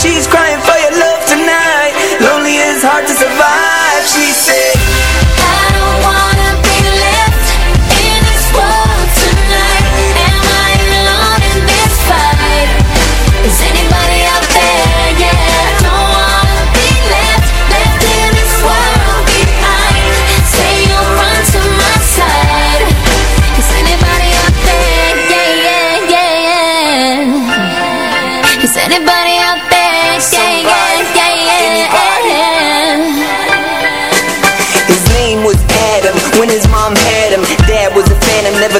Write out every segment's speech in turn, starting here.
she's crying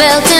Felt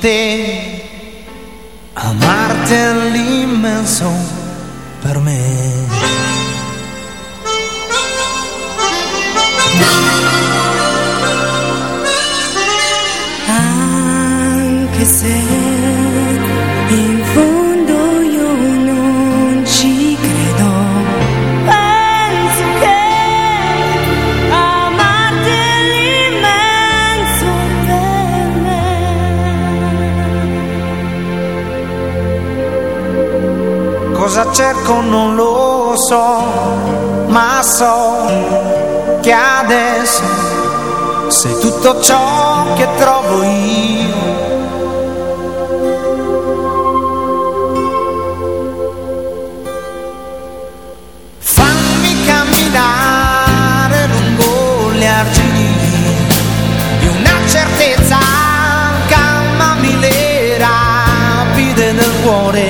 te, amarte all'immenso per me. Tutto ciò che trovo io. Fammi camminare lungo le argini di una certezza, calmami le rapide del cuore.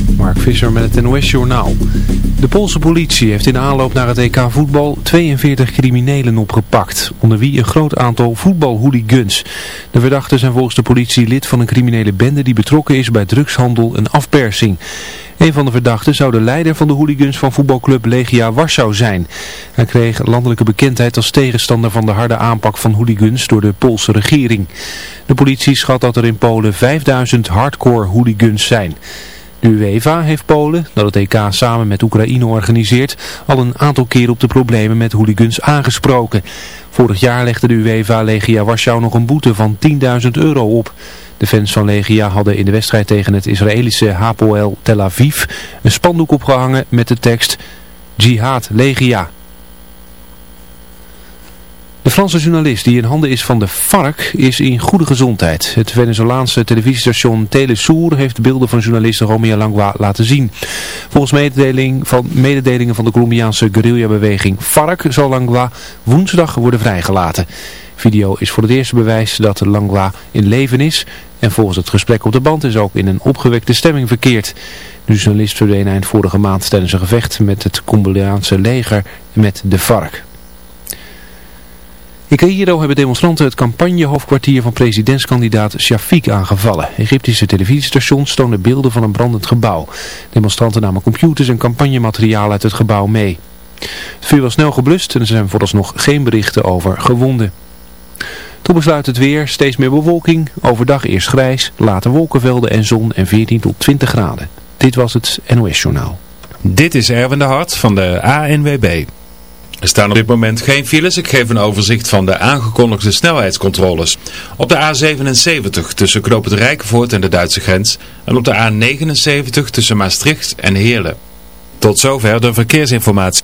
Mark Visser met het NOS Journaal. De Poolse politie heeft in aanloop naar het EK voetbal 42 criminelen opgepakt, onder wie een groot aantal voetbalhooligans. De verdachten zijn volgens de politie lid van een criminele bende die betrokken is bij drugshandel en afpersing. Een van de verdachten zou de leider van de hooligans van voetbalclub Legia Warschau zijn. Hij kreeg landelijke bekendheid als tegenstander van de harde aanpak van hooligans door de Poolse regering. De politie schat dat er in Polen 5000 hardcore hooligans zijn. De UEFA heeft Polen, dat het EK samen met Oekraïne organiseert, al een aantal keer op de problemen met hooligans aangesproken. Vorig jaar legde de UEFA Legia Warschau nog een boete van 10.000 euro op. De fans van Legia hadden in de wedstrijd tegen het Israëlische Hapoel Tel Aviv een spandoek opgehangen met de tekst Jihad Legia. De Franse journalist die in handen is van de FARC is in goede gezondheid. Het Venezolaanse televisiestation Telesour heeft beelden van journalist Romeo Langwa laten zien. Volgens mededeling van, mededelingen van de Colombiaanse guerrillabeweging FARC zal Langwa woensdag worden vrijgelaten. Video is voor het eerste bewijs dat Langwa in leven is en volgens het gesprek op de band is ook in een opgewekte stemming verkeerd. De journalist verdween eind vorige maand tijdens een gevecht met het Colombiaanse leger met de FARC. In Cairo hebben demonstranten het campagnehoofdkwartier van presidentskandidaat Shafiq aangevallen. Egyptische televisiestations toonden beelden van een brandend gebouw. Demonstranten namen computers en campagnemateriaal uit het gebouw mee. Het vuur was snel geblust en er zijn vooralsnog geen berichten over gewonden. Toen besluit het weer, steeds meer bewolking, overdag eerst grijs, later wolkenvelden en zon en 14 tot 20 graden. Dit was het NOS Journaal. Dit is Erwin de Hart van de ANWB. Er staan op dit moment geen files. Ik geef een overzicht van de aangekondigde snelheidscontroles. Op de A77 tussen Knoop het Rijkenvoort en de Duitse grens. En op de A79 tussen Maastricht en Heerlen. Tot zover de verkeersinformatie.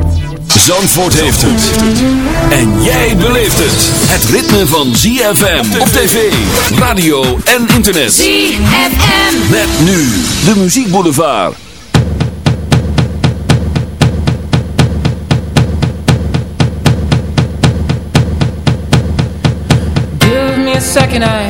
Zandvoort heeft het. En jij beleeft het. Het ritme van ZFM op tv, radio en internet. ZFM. Met nu de muziekboulevard. Give me a second, I,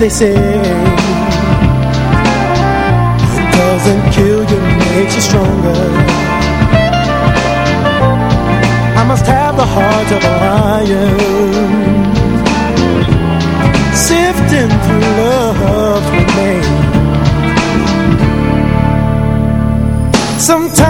they say it doesn't kill you, makes you stronger I must have the heart of a lion Sifting through love love's me. Sometimes